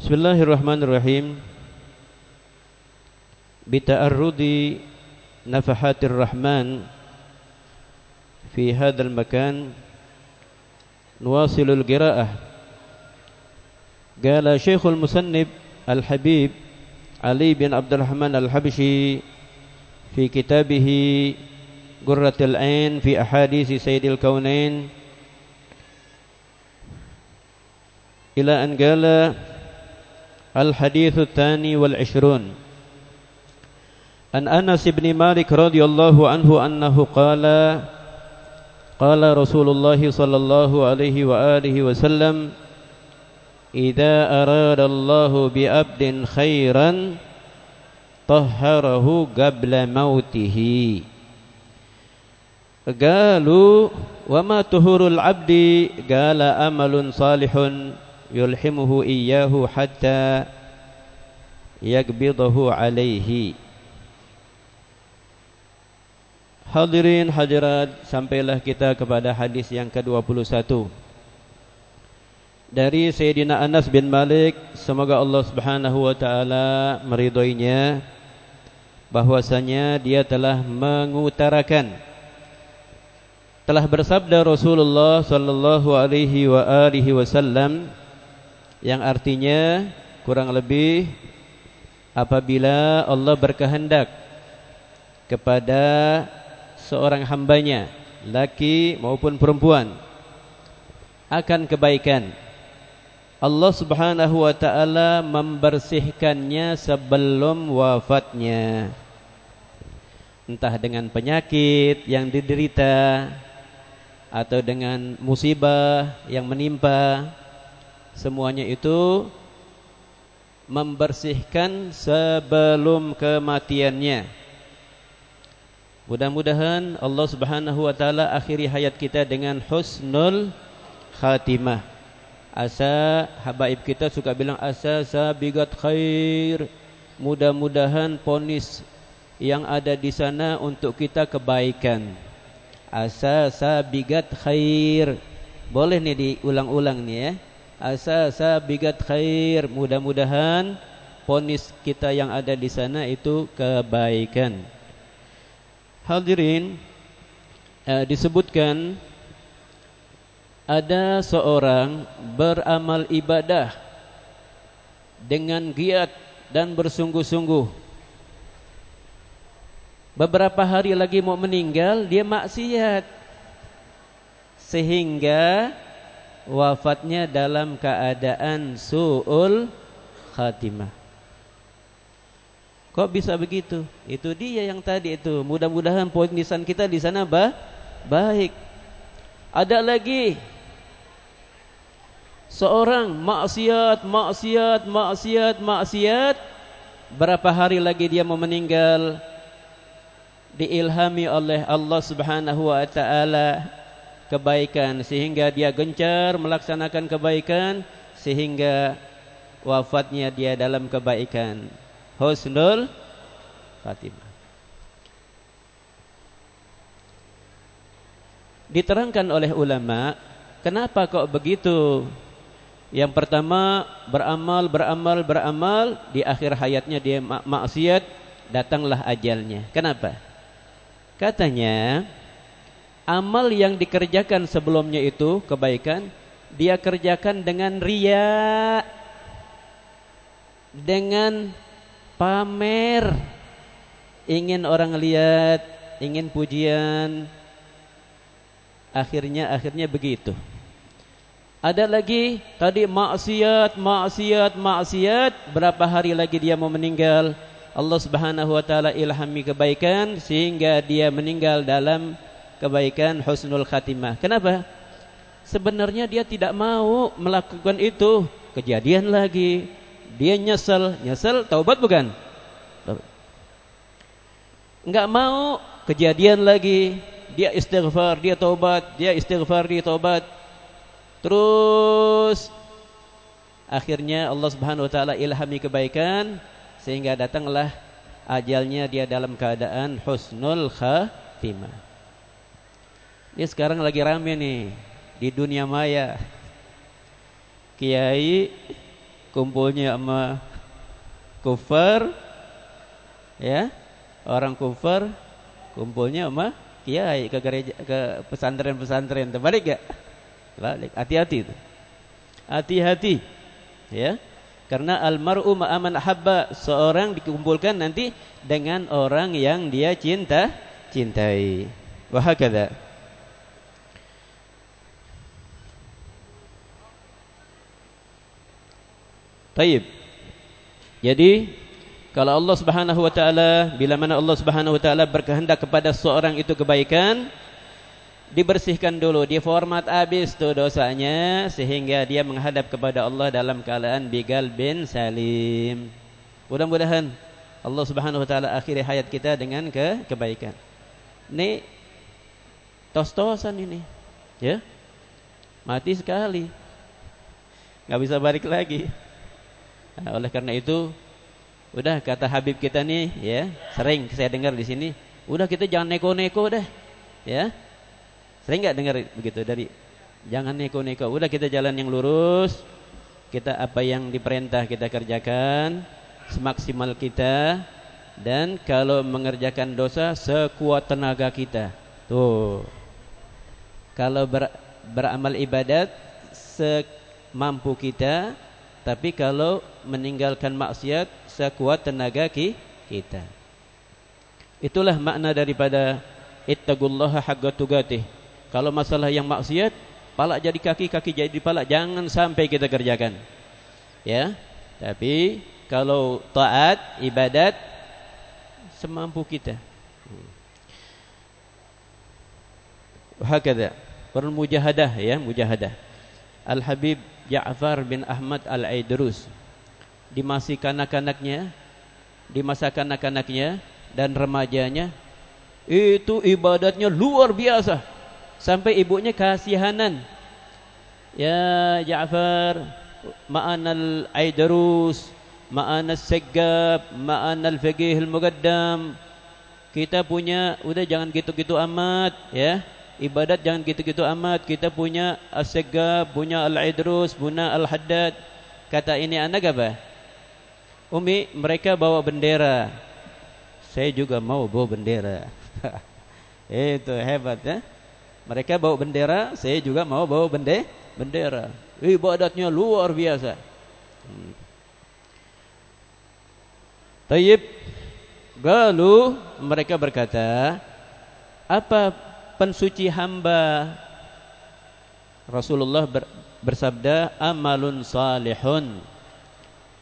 بسم الله الرحمن الرحيم بتأرد نفحات الرحمن في هذا المكان نواصل القراءة قال شيخ المسنب الحبيب علي بن عبد الرحمن الحبشي في كتابه قرة العين في أحاديث سيد الكونين إلى أن قال الحديث الثاني والعشرون. عن أنس بن مالك رضي الله عنه أنه قال قال رسول الله صلى الله عليه وآله وسلم إذا أراد الله بأبد خيرا طهره قبل موته. قالوا وما طهور العبد؟ قال أمل صالح. Yulhimuhu iyyahu hatta yakbidahu alaihi Hadirin hadirat sampailah kita kepada hadis yang ke-21 dari Sayyidina Anas bin Malik semoga Allah Subhanahu wa taala meridhoinya bahwasanya dia telah mengutarakan telah bersabda Rasulullah sallallahu alaihi wa alihi wasallam yang artinya kurang lebih apabila Allah berkehendak kepada seorang hambanya laki maupun perempuan akan kebaikan. Allah Subhanahu wa taala membersihkannya sebelum wafatnya. Entah dengan penyakit yang diderita atau dengan musibah yang menimpa semuanya itu membersihkan sebelum kematiannya. Mudah-mudahan Allah Subhanahu wa taala akhiri hayat kita dengan husnul khatimah. Asa habaib kita suka bilang asa sabigat khair. Mudah-mudahan ponis yang ada di sana untuk kita kebaikan. Asa sabigat khair. Boleh nih diulang-ulang nih ya asasa bigat khair. Mudah-mudahan ponis kita yang ada di sana itu kebaikan. Hadirin eh, disebutkan ada seorang beramal ibadah dengan giat dan bersungguh-sungguh. Beberapa hari lagi mau meninggal dia maksiat. Sehingga wafatnya dalam keadaan su'ul khatimah. Kok bisa begitu? Itu dia yang tadi itu. Mudah-mudahan poin nisan kita di sana bah baik. Ada lagi seorang maksiat, maksiat, maksiat, maksiat. Berapa hari lagi dia mau meninggal? Diilhami oleh Allah Subhanahu wa taala kebaikan sehingga dia gencar melaksanakan kebaikan sehingga wafatnya dia dalam kebaikan. Husnul Fatimah. Diterangkan oleh ulama, kenapa kok begitu? Yang pertama beramal, beramal, beramal di akhir hayatnya dia maksiat, datanglah ajalnya. Kenapa? Katanya amal yang dikerjakan sebelumnya itu kebaikan dia kerjakan dengan ria dengan pamer. Ingin orang lihat ingin pujian. Akhirnya akhirnya begitu. Ada lagi tadi maksiat maksiat maksiat. Berapa hari lagi dia mau meninggal? Allah Subhanahu wa taala ilhami kebaikan sehingga dia meninggal dalam kebaikan husnul khatimah. Kenapa? Sebenarnya dia tidak mau melakukan itu. Kejadian lagi. Dia nyesel. Nyesel taubat bukan? Enggak mau kejadian lagi. Dia istighfar, dia taubat, dia istighfar, dia taubat. Terus akhirnya Allah Subhanahu wa taala ilhami kebaikan sehingga datanglah ajalnya dia dalam keadaan husnul khatimah. Ini sekarang lagi rame nih di dunia maya. Kiai kumpulnya sama kufar ya. Orang kufar kumpulnya sama kiai ke gereja ke pesantren-pesantren. Terbalik gak balik. Hati-hati itu. Hati-hati ya. Karena almaru ma'aman habba seorang dikumpulkan nanti dengan orang yang dia cinta cintai. Wahakadha Taib. Jadi kalau Allah Subhanahu wa taala bila mana Allah Subhanahu wa taala berkehendak kepada seorang itu kebaikan dibersihkan dulu, diformat habis tuh dosanya sehingga dia menghadap kepada Allah dalam keadaan bigal bin salim. Mudah-mudahan Allah Subhanahu wa taala akhiri hayat kita dengan ke kebaikan. Ini tos-tosan ini, ya. Mati sekali. Gak bisa balik lagi. Nah, oleh karena itu, udah kata Habib kita nih, ya, sering saya dengar di sini, udah kita jangan neko-neko deh, ya. Sering nggak dengar begitu dari jangan neko-neko, udah kita jalan yang lurus, kita apa yang diperintah kita kerjakan semaksimal kita dan kalau mengerjakan dosa sekuat tenaga kita. Tuh. Kalau ber, beramal ibadat semampu kita, tapi kalau meninggalkan maksiat sekuat tenaga kita. Itulah makna daripada ittaqullaha haqqa tugatih. Kalau masalah yang maksiat, palak jadi kaki, kaki jadi palak, jangan sampai kita kerjakan. Ya. Tapi kalau taat, ibadat semampu kita. Hakada. Perlu mujahadah ya, mujahadah. Al-Habib Ja'far bin Ahmad Al-Aidrus di masa kanak-kanaknya di masa kanak-kanaknya dan remajanya itu ibadatnya luar biasa sampai ibunya kasihanan ya Ja'far ma'anal Aidrus ma'anal Segab ma'anal Faqih al-Muqaddam kita punya udah jangan gitu-gitu amat ya ibadat jangan gitu-gitu amat. Kita punya As-Segab, punya Al-Idrus, punya Al-Haddad. Kata ini anak apa? Umi, mereka bawa bendera. Saya juga mau bawa bendera. Itu hebat ya. Mereka bawa bendera, saya juga mau bawa bende bendera. Ibadatnya luar biasa. Hmm. Tayyib. Lalu mereka berkata, apa pensuci hamba. Rasulullah ber, bersabda, amalun salihun.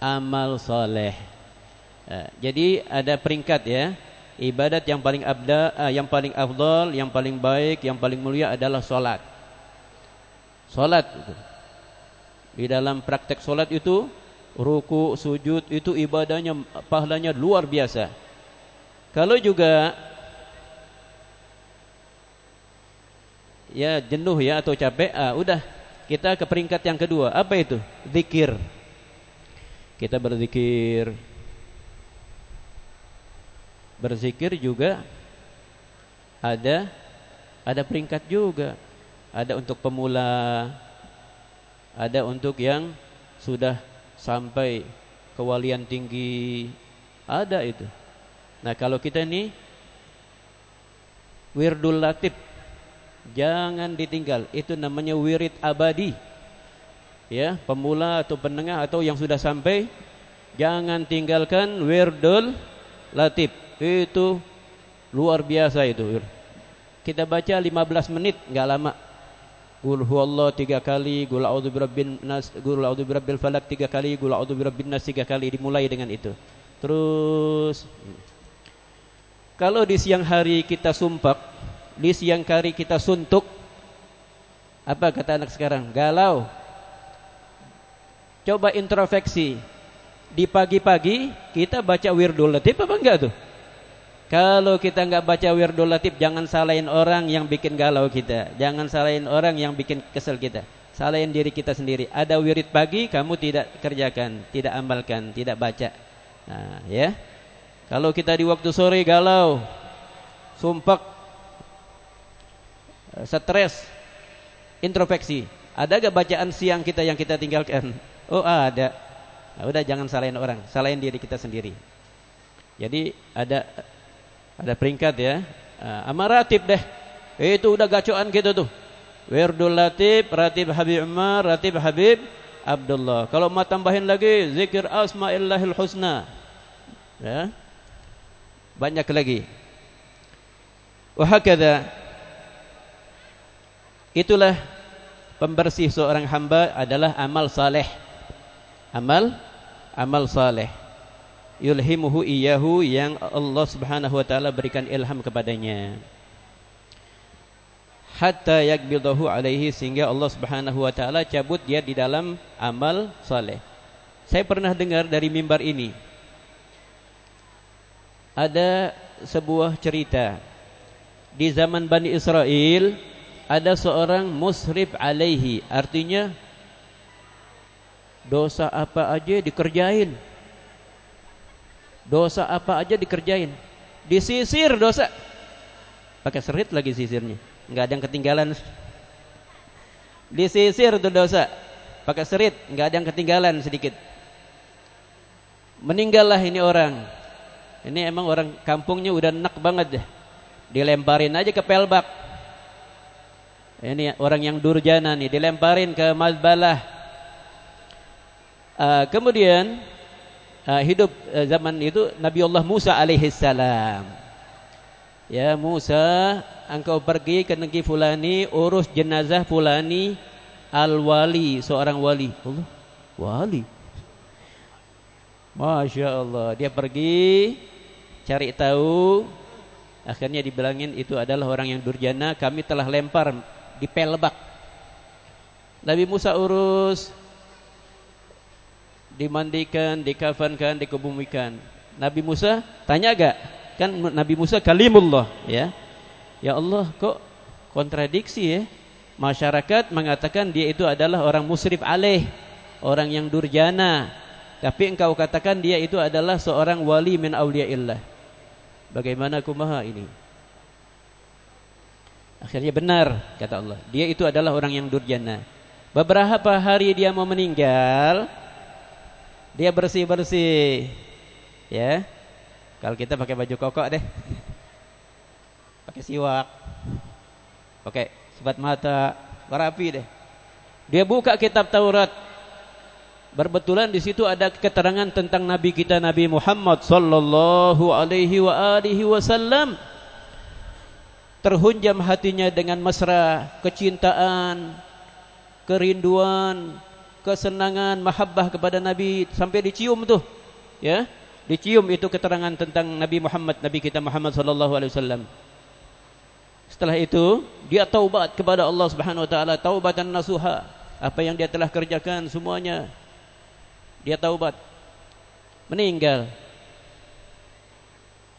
Amal saleh. Ya, jadi ada peringkat ya. Ibadat yang paling abda, uh, yang paling afdal, yang paling baik, yang paling mulia adalah solat. Solat. Di dalam praktek solat itu ruku, sujud itu ibadahnya pahalanya luar biasa. Kalau juga ya jenuh ya atau capek, ah, udah kita ke peringkat yang kedua. Apa itu? Zikir. Kita berzikir. Berzikir juga ada ada peringkat juga. Ada untuk pemula, ada untuk yang sudah sampai kewalian tinggi, ada itu. Nah, kalau kita ini wirdul latif Jangan ditinggal. Itu namanya wirid abadi. Ya, pemula atau penengah atau yang sudah sampai jangan tinggalkan wirdul latif. Itu luar biasa itu. Kita baca 15 menit, enggak lama. Qul huwallahu tiga kali, qul a'udzu birabbin nas, qul a'udzu birabbil falak tiga kali, qul a'udzu birabbin nas tiga kali dimulai dengan itu. Terus kalau di siang hari kita sumpah di siang hari kita suntuk. Apa kata anak sekarang? Galau. Coba introspeksi. Di pagi-pagi kita baca wirdul latif apa enggak tuh? Kalau kita enggak baca wirdul latif jangan salahin orang yang bikin galau kita. Jangan salahin orang yang bikin kesel kita. Salahin diri kita sendiri. Ada wirid pagi kamu tidak kerjakan, tidak amalkan, tidak baca. Nah, ya. Kalau kita di waktu sore galau, sumpah Eh, stres, introspeksi. Ada gak bacaan siang kita yang kita tinggalkan? Oh ada. Nah, udah jangan salahin orang, salahin diri kita sendiri. Jadi ada ada peringkat ya. Uh, amaratib deh. Itu udah gacoan kita tuh. Wirdul Latib, Ratib Habib Umar, Ratib Habib Abdullah. Kalau mau tambahin lagi zikir asma'illahil husna. Ya. Banyak lagi. Wahakadha. Itulah pembersih seorang hamba adalah amal saleh. Amal amal saleh. Yulhimuhu iyahu yang Allah Subhanahu wa taala berikan ilham kepadanya. Hatta yakbidahu alaihi sehingga Allah Subhanahu wa taala cabut dia di dalam amal saleh. Saya pernah dengar dari mimbar ini ada sebuah cerita di zaman Bani Israel ada seorang musrif alaihi artinya dosa apa aja dikerjain. Dosa apa aja dikerjain. Disisir dosa. Pakai serit lagi sisirnya. Nggak ada yang ketinggalan. Disisir tuh dosa. Pakai serit nggak ada yang ketinggalan sedikit. Meninggallah ini orang. Ini emang orang kampungnya udah enak banget deh. Dilemparin aja ke pelbak. Ini orang yang durjana nih dilemparin ke mazbalah. Uh, kemudian uh, hidup uh, zaman itu Nabi Allah Musa alaihissalam. Ya Musa, engkau pergi ke negeri fulani, urus jenazah fulani al-wali, seorang wali. Allah, wali. Masya Allah, dia pergi cari tahu, akhirnya dibilangin itu adalah orang yang durjana. Kami telah lempar di pelbak. Nabi Musa urus dimandikan, dikafankan, dikebumikan. Nabi Musa tanya gak? Kan Nabi Musa kalimullah ya. Ya Allah kok kontradiksi ya? Masyarakat mengatakan dia itu adalah orang musrif alaih, orang yang durjana. Tapi engkau katakan dia itu adalah seorang wali min auliyaillah. Bagaimana kumaha ini? Akhirnya benar kata Allah. Dia itu adalah orang yang durjana. Beberapa hari dia mau meninggal, dia bersih-bersih. Ya. Kalau kita pakai baju koko deh. Pakai siwak. Pakai sebat mata, rapi deh. Dia buka kitab Taurat. Berbetulan di situ ada keterangan tentang nabi kita Nabi Muhammad sallallahu alaihi wa alihi wasallam terhunjam hatinya dengan mesra, kecintaan, kerinduan, kesenangan, mahabbah kepada Nabi sampai dicium tuh, ya, dicium itu keterangan tentang Nabi Muhammad, Nabi kita Muhammad sallallahu alaihi wasallam. Setelah itu dia taubat kepada Allah Subhanahu wa taala, taubatan nasuha. Apa yang dia telah kerjakan semuanya dia taubat. Meninggal.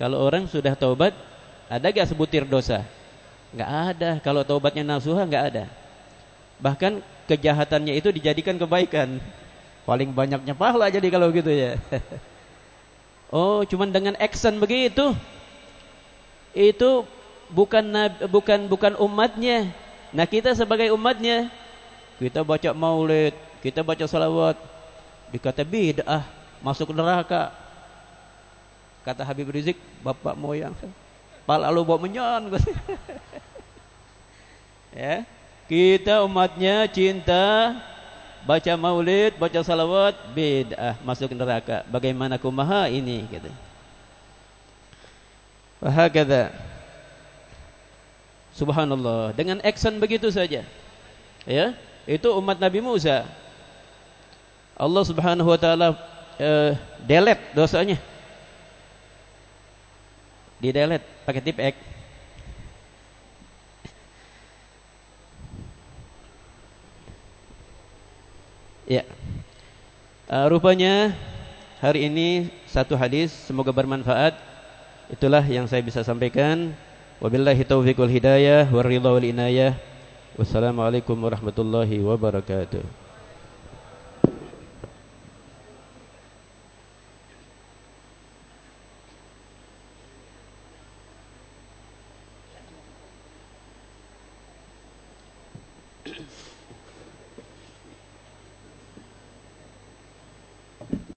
Kalau orang sudah taubat ada gak sebutir dosa? Gak ada. Kalau taubatnya nasuha gak ada. Bahkan kejahatannya itu dijadikan kebaikan. Paling banyaknya pahala jadi kalau gitu ya. oh, cuman dengan action begitu. Itu bukan bukan bukan umatnya. Nah, kita sebagai umatnya kita baca maulid, kita baca salawat, dikata bid'ah, masuk neraka. Kata Habib Rizik, bapak moyang. Pala lu bawa menyon. ya. Kita umatnya cinta baca maulid, baca salawat, bid'ah masuk neraka. Bagaimana kumaha ini gitu. Wahakadha. Subhanallah, dengan action begitu saja. Ya, itu umat Nabi Musa. Allah Subhanahu wa taala uh, delete dosanya di delete pakai tip ya. Uh, rupanya hari ini satu hadis semoga bermanfaat. Itulah yang saya bisa sampaikan. Wabillahi taufiq wal hidayah waridha wal inayah. Wassalamualaikum warahmatullahi wabarakatuh